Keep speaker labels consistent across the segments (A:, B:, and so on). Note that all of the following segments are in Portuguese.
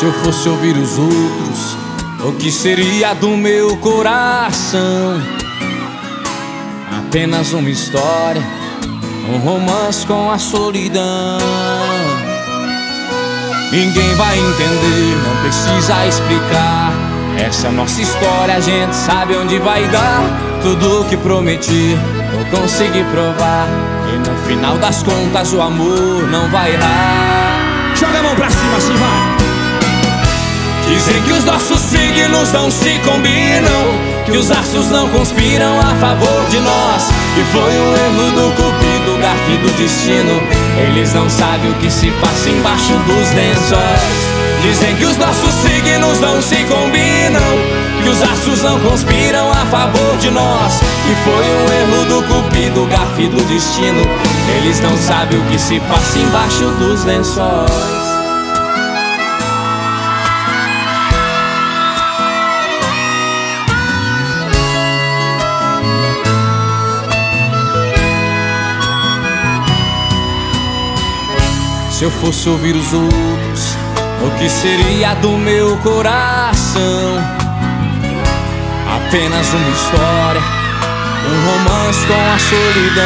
A: Se eu fosse ouvir os outros, o que seria do meu coração? Apenas uma história, um romance com a solidão. Ninguém vai entender, não precisa explicar. Essa nossa história, a gente sabe onde vai dar. Tudo o que prometi, vou conseguir provar. E no final das contas, o amor não vai errar.
B: Joga a mão pra cima, assim vai.
A: Dizem que os nossos signos não se combinam Que os astros não conspiram a favor de nós. Que foi um erro do cupido, gafe do destino. Eles não sabem o que se passa embaixo dos lençóis. Dizem que os nossos signos não se combinam Que os astros não conspiram a favor de nós. Que foi um erro do cupido, gafe do destino. Eles não sabem o que se passa embaixo dos lençóis Se eu fosse ouvir os outros, o que seria do meu coração? Apenas uma história, um romance com a solidão.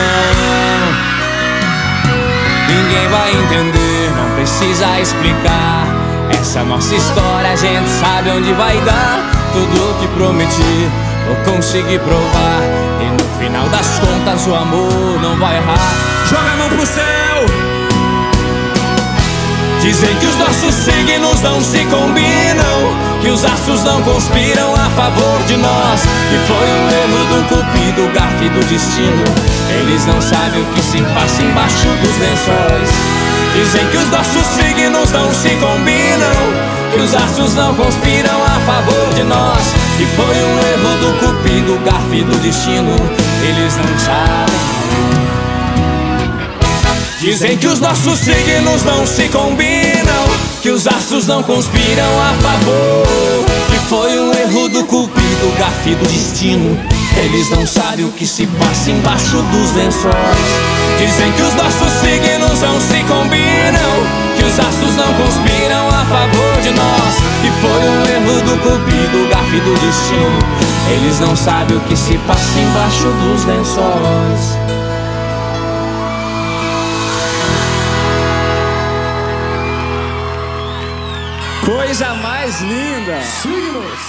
A: Ninguém vai entender, não precisa explicar. Essa nossa história a gente sabe onde vai dar. Tudo o que prometi, vou conseguir provar. E no final das contas, o amor não vai errar. Dizem que os nossos signos não se combinam Que os astros não conspiram a favor de nós. Que foi um erro do cupido, gafe do destino. Eles não sabem o que se passa embaixo dos lençóis. Dizem que os nossos signos não se combinam Que os astros não conspiram a favor de nós. Que foi um erro do cupido, gafe do destino. Eles não sabem Dizem que os nossos signos não se combinam Que os astros não conspiram a favor Que foi um erro do cupido, gafe do destino. Eles não sabem o que se passa embaixo dos lençóis. Dizem que os nossos signos não se combinam Que os astros não conspiram a favor de nós. Que foi um erro do cupido, gafe do destino. Eles não sabem o que se passa embaixo dos lençóis
B: Coisa mais linda!
C: Signos!